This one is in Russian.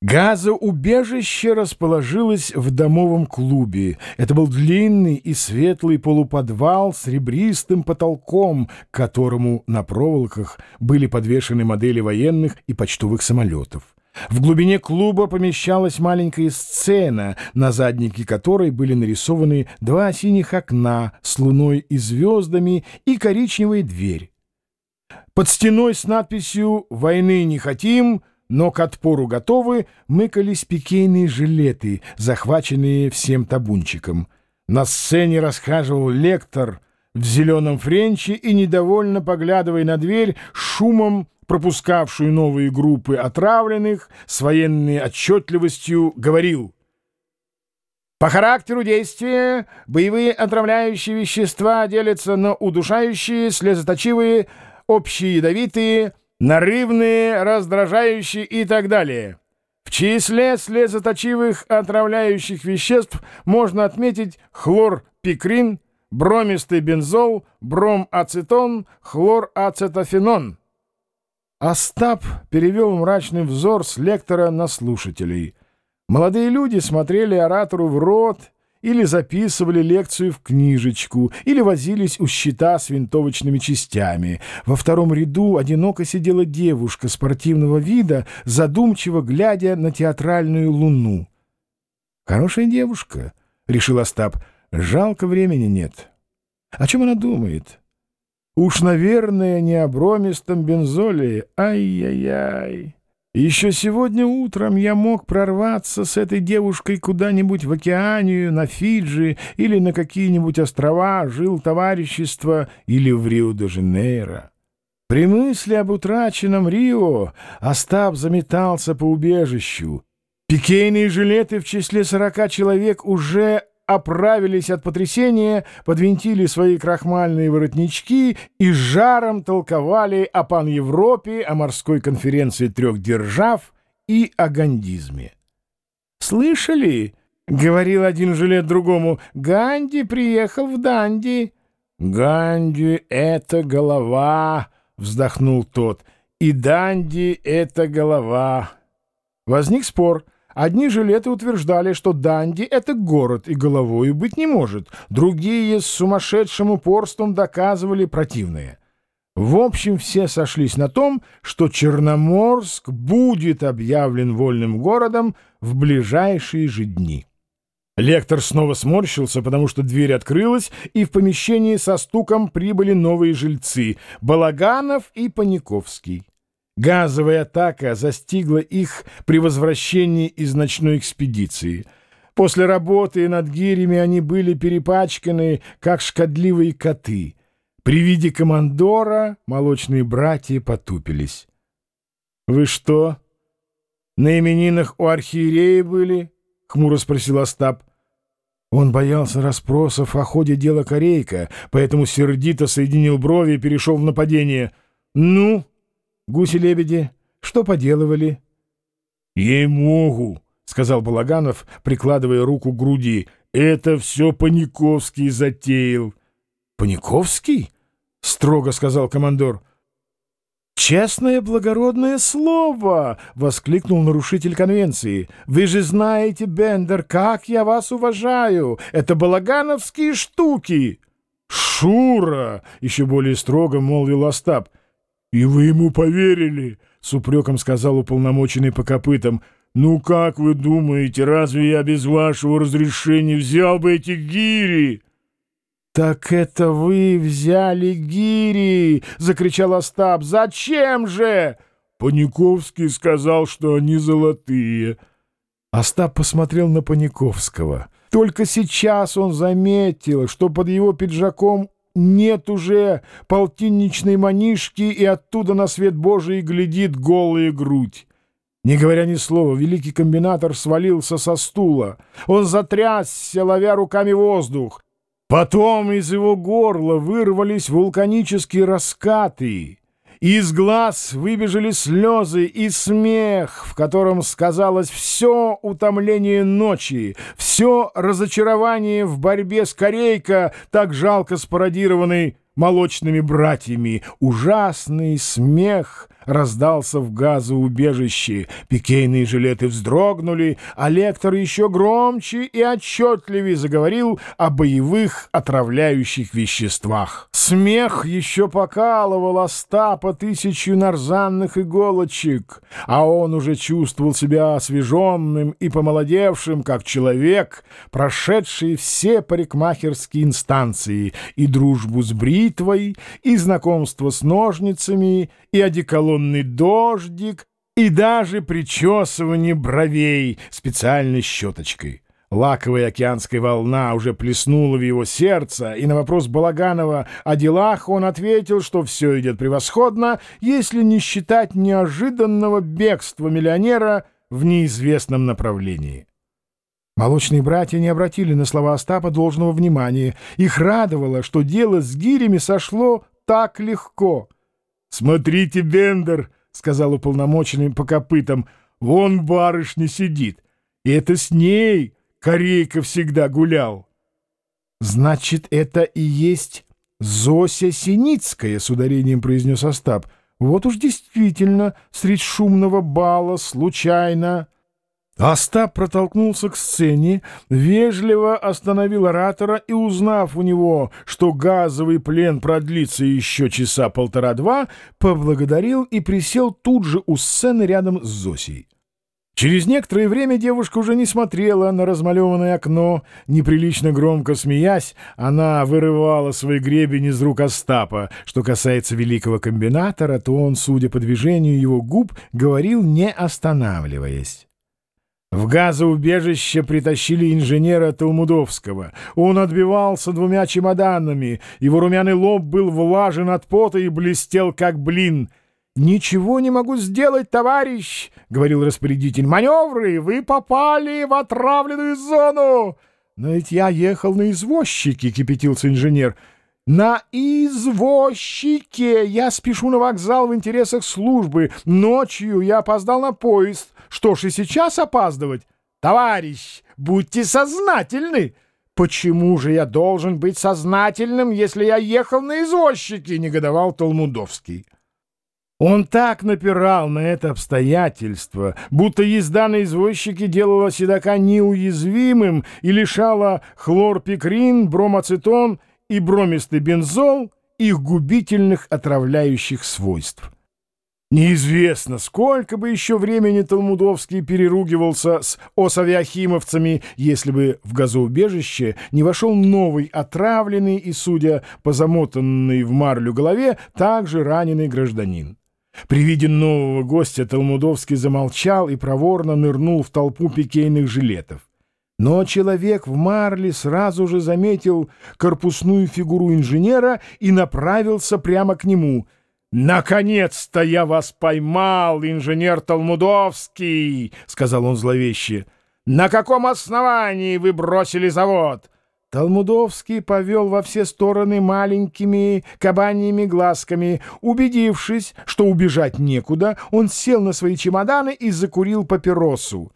Газоубежище расположилось в домовом клубе. Это был длинный и светлый полуподвал с ребристым потолком, к которому на проволоках были подвешены модели военных и почтовых самолетов. В глубине клуба помещалась маленькая сцена, на заднике которой были нарисованы два синих окна с луной и звездами и коричневая дверь. Под стеной с надписью «Войны не хотим» но к отпору готовы мыкались пикейные жилеты, захваченные всем табунчиком. На сцене расхаживал лектор в зеленом френче и, недовольно поглядывая на дверь, шумом пропускавшую новые группы отравленных, с военной отчетливостью говорил «По характеру действия боевые отравляющие вещества делятся на удушающие, слезоточивые, общеядовитые, нарывные, раздражающие и так далее. В числе слезоточивых отравляющих веществ можно отметить хлорпикрин, бромистый бензол, бромацетон, хлорацетофенон. Остап перевел мрачный взор с лектора на слушателей. Молодые люди смотрели оратору в рот или записывали лекцию в книжечку, или возились у щита с винтовочными частями. Во втором ряду одиноко сидела девушка спортивного вида, задумчиво глядя на театральную луну. «Хорошая девушка», — решил Остап, — «жалко времени нет». О чем она думает? Уж, наверное, не о бромистом бензоле. Ай-яй-яй. Еще сегодня утром я мог прорваться с этой девушкой куда-нибудь в океанию, на Фиджи или на какие-нибудь острова, жил товарищество или в Рио-де-Жанейро. При мысли об утраченном Рио Остап заметался по убежищу. Пикейные жилеты в числе сорока человек уже оправились от потрясения, подвинтили свои крахмальные воротнички и жаром толковали о пан-Европе, о морской конференции трех держав и о гандизме. «Слышали?» — говорил один жилет другому. «Ганди приехал в Данди». «Ганди — это голова», — вздохнул тот. «И Данди — это голова». Возник спор — Одни жилеты утверждали, что Данди — это город и головою быть не может, другие с сумасшедшим упорством доказывали противное. В общем, все сошлись на том, что Черноморск будет объявлен вольным городом в ближайшие же дни. Лектор снова сморщился, потому что дверь открылась, и в помещении со стуком прибыли новые жильцы — Балаганов и Паниковский. Газовая атака застигла их при возвращении из ночной экспедиции. После работы над гирями они были перепачканы, как шкодливые коты. При виде командора молочные братья потупились. — Вы что, на именинах у архиерея были? — хмуро спросил Остап. Он боялся расспросов о ходе дела Корейка, поэтому сердито соединил брови и перешел в нападение. — Ну? — Гуси-лебеди что поделывали? — Ей-могу, — сказал Балаганов, прикладывая руку к груди. — Это все Паниковский затеял. — Паниковский? — строго сказал командор. — «Честное благородное слово!» — воскликнул нарушитель конвенции. «Вы же знаете, Бендер, как я вас уважаю! Это балагановские штуки!» «Шура!» — еще более строго молвил Остап. «И вы ему поверили?» — с упреком сказал уполномоченный по копытам. «Ну как вы думаете, разве я без вашего разрешения взял бы эти гири?» «Так это вы взяли гири!» — закричал Остап. «Зачем же?» Паниковский сказал, что они золотые. Остап посмотрел на Паниковского. Только сейчас он заметил, что под его пиджаком нет уже полтинничной манишки, и оттуда на свет Божий глядит голая грудь. Не говоря ни слова, великий комбинатор свалился со стула. Он затрясся, ловя руками воздух. Потом из его горла вырвались вулканические раскаты. Из глаз выбежали слезы и смех, в котором сказалось все утомление ночи, все разочарование в борьбе с Корейко, так жалко спародированной молочными братьями. Ужасный смех раздался в газоубежище. Пикейные жилеты вздрогнули, а лектор еще громче и отчетливее заговорил о боевых отравляющих веществах. Смех еще покалывал Остапа тысячу нарзанных иголочек, а он уже чувствовал себя освеженным и помолодевшим, как человек, прошедший все парикмахерские инстанции и дружбу с бритвой, и знакомство с ножницами, и одеколонный дождик, и даже причесывание бровей специальной щеточкой. Лаковая океанская волна уже плеснула в его сердце, и на вопрос Балаганова о делах он ответил, что все идет превосходно, если не считать неожиданного бегства миллионера в неизвестном направлении. Молочные братья не обратили на слова Остапа должного внимания. Их радовало, что дело с гирями сошло так легко. «Смотрите, Бендер!» — сказал уполномоченный по копытам. «Вон барышня сидит, и это с ней Корейка всегда гулял. — Значит, это и есть Зося Синицкая, — с ударением произнес Остап. — Вот уж действительно, средь шумного бала, случайно. Остап протолкнулся к сцене, вежливо остановил оратора и, узнав у него, что газовый плен продлится еще часа полтора-два, поблагодарил и присел тут же у сцены рядом с Зосей. Через некоторое время девушка уже не смотрела на размалеванное окно. Неприлично громко смеясь, она вырывала свой гребень из рук Остапа. Что касается великого комбинатора, то он, судя по движению его губ, говорил, не останавливаясь. В газоубежище притащили инженера Толмудовского. Он отбивался двумя чемоданами. Его румяный лоб был влажен от пота и блестел, как блин — «Ничего не могу сделать, товарищ!» — говорил распорядитель. «Маневры! Вы попали в отравленную зону!» «Но ведь я ехал на извозчике!» — кипятился инженер. «На извозчике! Я спешу на вокзал в интересах службы. Ночью я опоздал на поезд. Что ж, и сейчас опаздывать? Товарищ, будьте сознательны!» «Почему же я должен быть сознательным, если я ехал на извозчике?» — негодовал Толмудовский. Он так напирал на это обстоятельство, будто езда на извозчике делала седока неуязвимым и лишала хлорпикрин, бромацетон и бромистый бензол их губительных отравляющих свойств. Неизвестно, сколько бы еще времени Талмудовский переругивался с осавиахимовцами, если бы в газоубежище не вошел новый отравленный и, судя по замотанной в марлю голове, также раненый гражданин. При виде нового гостя Талмудовский замолчал и проворно нырнул в толпу пикейных жилетов. Но человек в марле сразу же заметил корпусную фигуру инженера и направился прямо к нему. «Наконец-то я вас поймал, инженер Талмудовский!» — сказал он зловеще. «На каком основании вы бросили завод?» Талмудовский повел во все стороны маленькими кабаньими глазками. Убедившись, что убежать некуда, он сел на свои чемоданы и закурил папиросу.